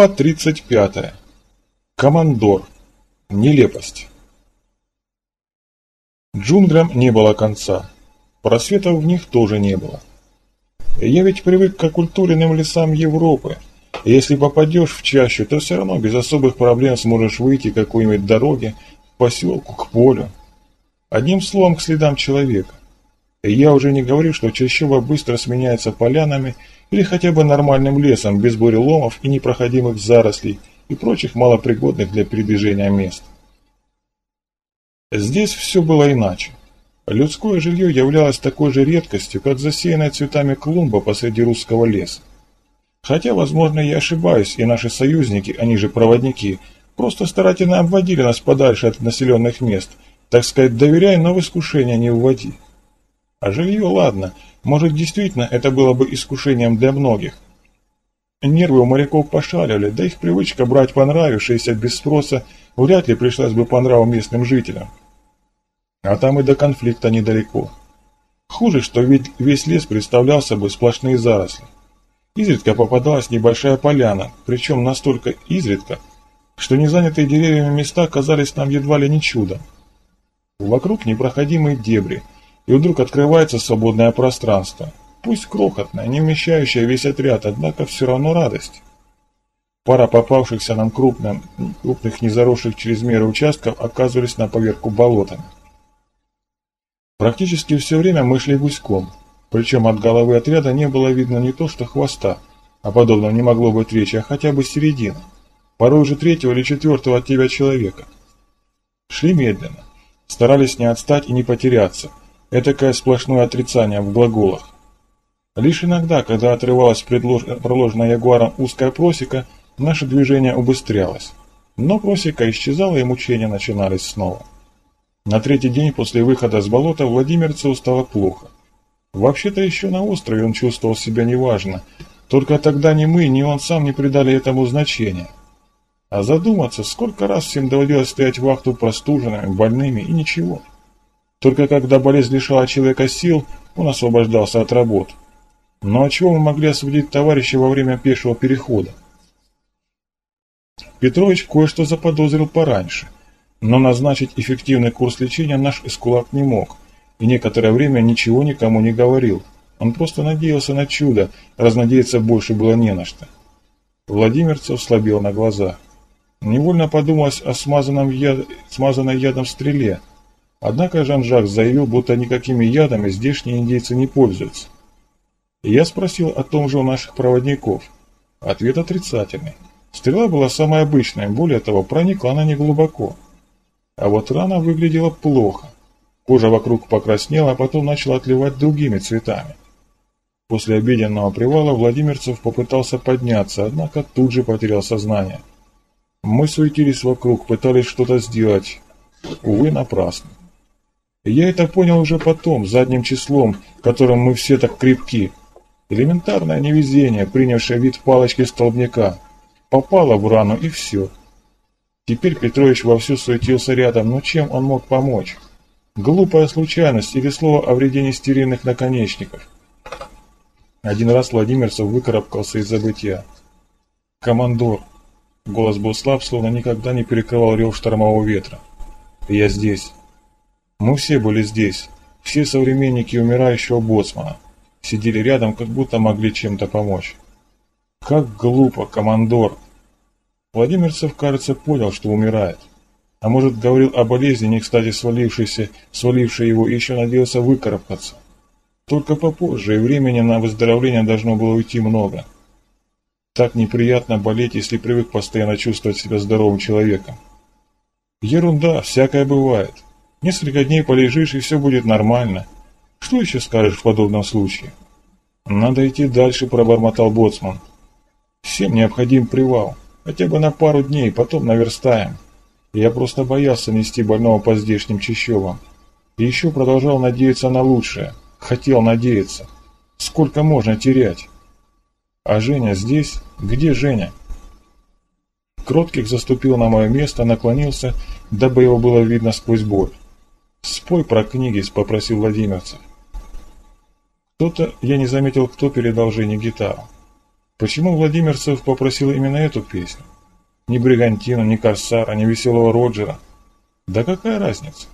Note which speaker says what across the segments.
Speaker 1: Глава 35. Командор. Нелепость. Джунглям не было конца. Просветов в них тоже не было. Я ведь привык к оккультуренным лесам Европы. Если попадешь в чащу, то все равно без особых проблем сможешь выйти к какой-нибудь дороге, к поселку, к полю. Одним словом, к следам человека. Я уже не говорю, что чащоба быстро сменяется полянами или хотя бы нормальным лесом, без буреломов и непроходимых зарослей и прочих малопригодных для передвижения мест. Здесь все было иначе. Людское жилье являлось такой же редкостью, как засеянная цветами клумба посреди русского леса. Хотя, возможно, я ошибаюсь, и наши союзники, они же проводники, просто старательно обводили нас подальше от населенных мест, так сказать, доверяя, но в искушение не уводи. А жилье, ладно, может, действительно это было бы искушением для многих. Нервы у моряков пошаливали, да их привычка брать понравившееся без спроса вряд ли пришлась бы по нраву местным жителям. А там и до конфликта недалеко. Хуже, что ведь весь лес представлял собой сплошные заросли. Изредка попадалась небольшая поляна, причем настолько изредка, что незанятые деревьями места казались нам едва ли не чудом. Вокруг непроходимые дебри, и вдруг открывается свободное пространство. Пусть крохотное, не вмещающее весь отряд, однако все равно радость. Пара попавшихся нам крупных, крупных незаросших через меры участков оказывались на поверку болотами. Практически все время мы шли гуськом, причем от головы отряда не было видно не то что хвоста, а подобного не могло быть речи, а хотя бы середины, порой уже третьего или четвертого от тебя человека. Шли медленно, старались не отстать и не потеряться, этакое сплошное отрицание в глаголах. Лишь иногда, когда отрывалась проложенная ягуаром узкая просека, наше движение убыстрялось. Но просека исчезала и мучения начинались снова. На третий день после выхода с болота Владимирцеву стало плохо. Вообще-то еще на острове он чувствовал себя неважно, только тогда ни мы, ни он сам не придали этому значения. А задуматься, сколько раз всем доводилось стоять вахту простуженными, больными и ничего. Только когда болезнь лишала человека сил, он освобождался от работ. Но от чего мы могли осудить товарища во время пешего перехода? Петрович кое-что заподозрил пораньше – но назначить эффективный курс лечения наш эскулап не мог, и некоторое время ничего никому не говорил. Он просто надеялся на чудо, разнадеяться больше было не на что. Владимирцев слабел на глаза. Невольно подумалось о смазанном яд... смазанной ядом стреле. Однако Жан-Жак заявил, будто никакими ядами здешние индейцы не пользуются. Я спросил о том же у наших проводников. Ответ отрицательный. Стрела была самая обычная, более того, проникла она не глубоко. А вот рана выглядела плохо. Кожа вокруг покраснела, а потом начала отливать другими цветами. После обеденного привала Владимирцев попытался подняться, однако тут же потерял сознание. Мы суетились вокруг, пытались что-то сделать. Увы, напрасно. Я это понял уже потом, задним числом, которым мы все так крепки. Элементарное невезение, принявшее вид палочки столбняка. Попало в рану и все. Теперь Петрович вовсю суетился рядом, но чем он мог помочь? Глупая случайность или слово о вреде нестерильных наконечников. Один раз Владимирцев выкарабкался из забытия. «Командор!» Голос был слаб, словно никогда не перекрывал рев штормового ветра. «Я здесь». Мы все были здесь. Все современники умирающего боцмана. Сидели рядом, как будто могли чем-то помочь. «Как глупо, командор!» Владимирцев, кажется, понял, что умирает. А может, говорил о болезни, не кстати свалившейся, свалившей его, еще надеялся выкарабкаться. Только попозже, и времени на выздоровление должно было уйти много. Так неприятно болеть, если привык постоянно чувствовать себя здоровым человеком. Ерунда, всякое бывает. Несколько дней полежишь, и все будет нормально. Что еще скажешь в подобном случае? Надо идти дальше, пробормотал Боцман. Всем необходим привал. Хотя бы на пару дней, потом наверстаем. Я просто боялся нести больного по здешним чащобам. И еще продолжал надеяться на лучшее. Хотел надеяться. Сколько можно терять? А Женя здесь? Где Женя? Кротких заступил на мое место, наклонился, дабы его было видно сквозь боль. «Спой про книги», — попросил Владимирцев. Кто-то, я не заметил, кто передал Жене гитару. Почему Владимирцев попросил именно эту песню? Ни Бригантина, ни Корсара, ни Веселого Роджера. Да какая разница?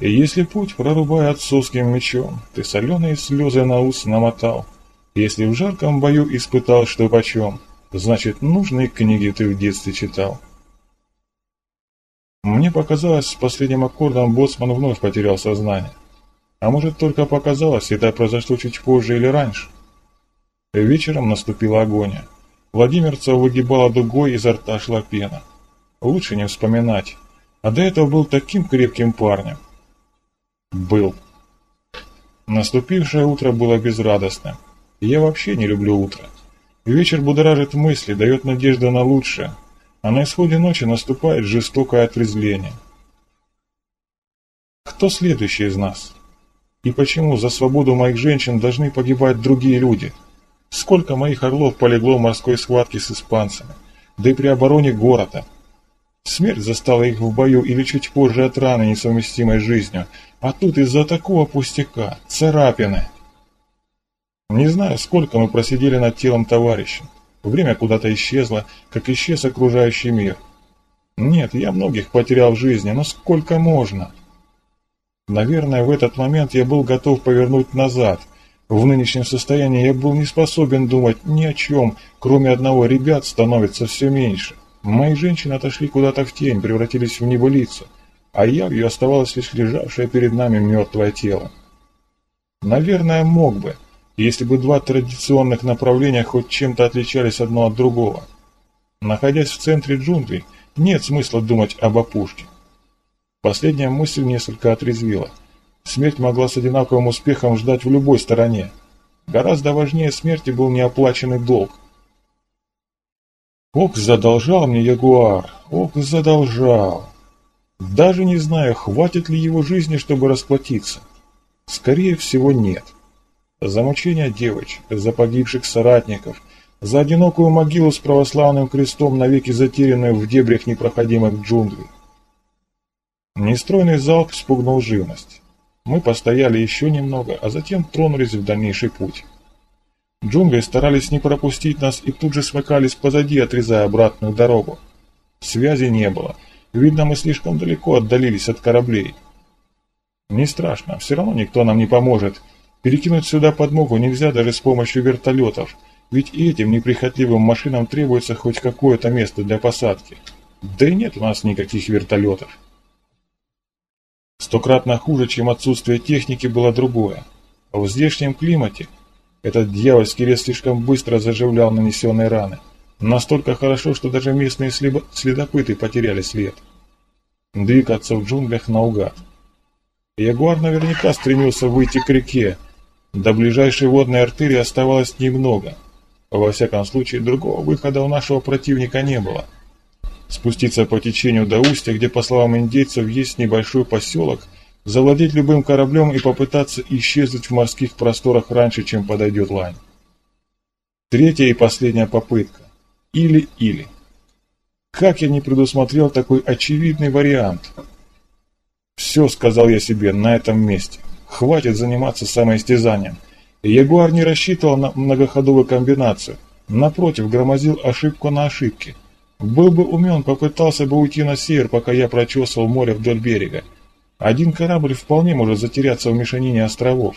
Speaker 1: И если путь, прорубая отцовским мечом, ты соленые слезы на ус намотал, если в жарком бою испытал, что почем, значит, нужные книги ты в детстве читал. Мне показалось, с последним аккордом боцман вновь потерял сознание. А может, только показалось, это произошло чуть позже или раньше. Вечером наступила агония. Владимирцев выгибала дугой, изо рта шла пена. Лучше не вспоминать. А до этого был таким крепким парнем. Был. Наступившее утро было безрадостным. Я вообще не люблю утро. Вечер будоражит мысли, дает надежду на лучшее, а на исходе ночи наступает жестокое отрезвление. Кто следующий из нас? И почему за свободу моих женщин должны погибать другие люди? Сколько моих орлов полегло в морской схватке с испанцами, да и при обороне города. Смерть застала их в бою или чуть позже от раны, несовместимой с жизнью, а тут из-за такого пустяка, царапины. Не знаю, сколько мы просидели над телом товарища. Время куда-то исчезло, как исчез окружающий мир. Нет, я многих потерял в жизни, но сколько можно? Наверное, в этот момент я был готов повернуть назад. В нынешнем состоянии я был не способен думать ни о чем, кроме одного ребят становится все меньше. Мои женщины отошли куда-то в тень, превратились в небылицу, а я ее оставалось лишь лежавшее перед нами мертвое тело. Наверное, мог бы, если бы два традиционных направления хоть чем-то отличались одно от другого. Находясь в центре джунглей, нет смысла думать об опушке. Последняя мысль несколько отрезвила. Смерть могла с одинаковым успехом ждать в любой стороне. Гораздо важнее смерти был неоплаченный долг. Ок задолжал мне Ягуар, ок задолжал. Даже не знаю, хватит ли его жизни, чтобы расплатиться. Скорее всего, нет. За мучения девочек, за погибших соратников, за одинокую могилу с православным крестом, навеки затерянную в дебрях непроходимых джунглей. Нестройный залп спугнул живность. Мы постояли еще немного, а затем тронулись в дальнейший путь. Джунгли старались не пропустить нас и тут же смыкались позади, отрезая обратную дорогу. Связи не было. Видно, мы слишком далеко отдалились от кораблей. Не страшно, все равно никто нам не поможет, Перекинуть сюда подмогу нельзя даже с помощью вертолетов, ведь и этим неприхотливым машинам требуется хоть какое-то место для посадки. Да и нет у нас никаких вертолетов. Стократно хуже, чем отсутствие техники, было другое. В здешнем климате этот дьявольский лес слишком быстро заживлял нанесенные раны. Настолько хорошо, что даже местные следопыты потеряли след. Двигаться в джунглях наугад. Ягуар наверняка стремился выйти к реке, до ближайшей водной артерии оставалось немного. Во всяком случае, другого выхода у нашего противника не было. Спуститься по течению до устья, где, по словам индейцев, есть небольшой поселок, завладеть любым кораблем и попытаться исчезнуть в морских просторах раньше, чем подойдет лань. Третья и последняя попытка. Или-или. Как я не предусмотрел такой очевидный вариант? Все, сказал я себе, на этом месте. Хватит заниматься самоистязанием. Ягуар не рассчитывал на многоходовую комбинацию. Напротив, громозил ошибку на ошибке. Был бы умен, попытался бы уйти на север, пока я прочесывал море вдоль берега. Один корабль вполне может затеряться в мешанине островов.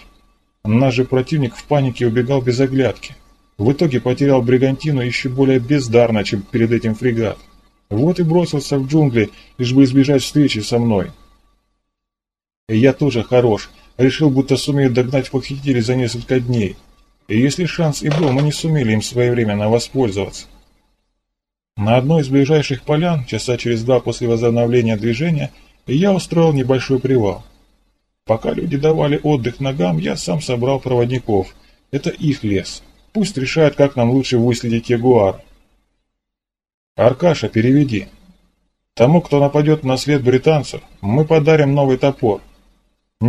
Speaker 1: Наш же противник в панике убегал без оглядки. В итоге потерял бригантину еще более бездарно, чем перед этим фрегат. Вот и бросился в джунгли, лишь бы избежать встречи со мной. Я тоже хорош, решил, будто сумеет догнать похитителей за несколько дней. И если шанс и был, мы не сумели им своевременно воспользоваться. На одной из ближайших полян, часа через два после возобновления движения, я устроил небольшой привал. Пока люди давали отдых ногам, я сам собрал проводников. Это их лес. Пусть решают, как нам лучше выследить ягуар. Аркаша, переведи. Тому, кто нападет на след британцев, мы подарим новый топор.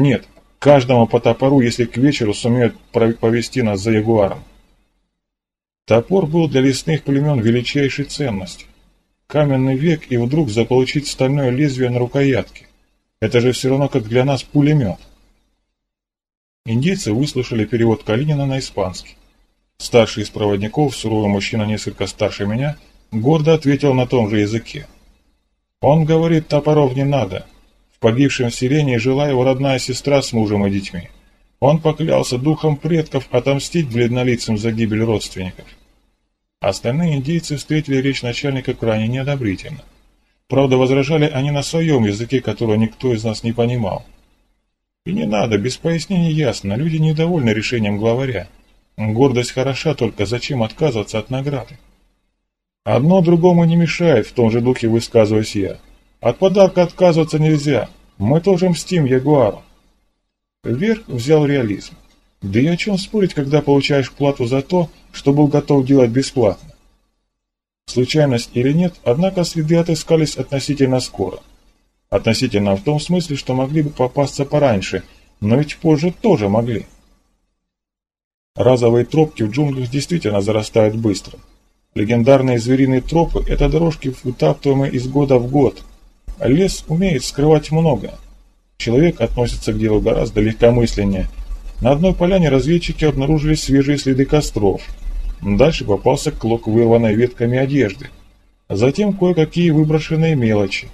Speaker 1: Нет, Каждому по топору, если к вечеру сумеют повести нас за ягуаром. Топор был для лесных племен величайшей ценностью. Каменный век и вдруг заполучить стальное лезвие на рукоятке. Это же все равно как для нас пулемет. Индейцы выслушали перевод Калинина на испанский. Старший из проводников, суровый мужчина несколько старше меня, гордо ответил на том же языке. Он говорит, топоров не надо. В погибшем селении жила его родная сестра с мужем и детьми. Он поклялся духом предков отомстить бледнолицам за гибель родственников. Остальные индейцы встретили речь начальника крайне неодобрительно. Правда, возражали они на своем языке, которого никто из нас не понимал. И не надо, без пояснений ясно, люди недовольны решением главаря. Гордость хороша, только зачем отказываться от награды? Одно другому не мешает, в том же духе высказываюсь я. От подарка отказываться нельзя, мы тоже мстим Ягуару. Вверх взял реализм. Да и о чем спорить, когда получаешь плату за то, что был готов делать бесплатно? Случайность или нет, однако следы отыскались относительно скоро. Относительно в том смысле, что могли бы попасться пораньше, но ведь позже тоже могли. Разовые тропки в джунглях действительно зарастают быстро. Легендарные звериные тропы – это дорожки, вытаптываемые из года в год. Лес умеет скрывать многое. Человек относится к делу гораздо легкомысленнее. На одной поляне разведчики обнаружили свежие следы костров. Дальше попался клок вырванной ветками одежды. Затем кое-какие выброшенные мелочи.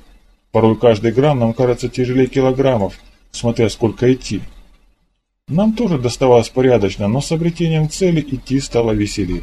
Speaker 1: Порой каждый грамм нам кажется тяжелее килограммов, смотря сколько идти. Нам тоже доставалось порядочно, но с обретением цели идти стало веселее.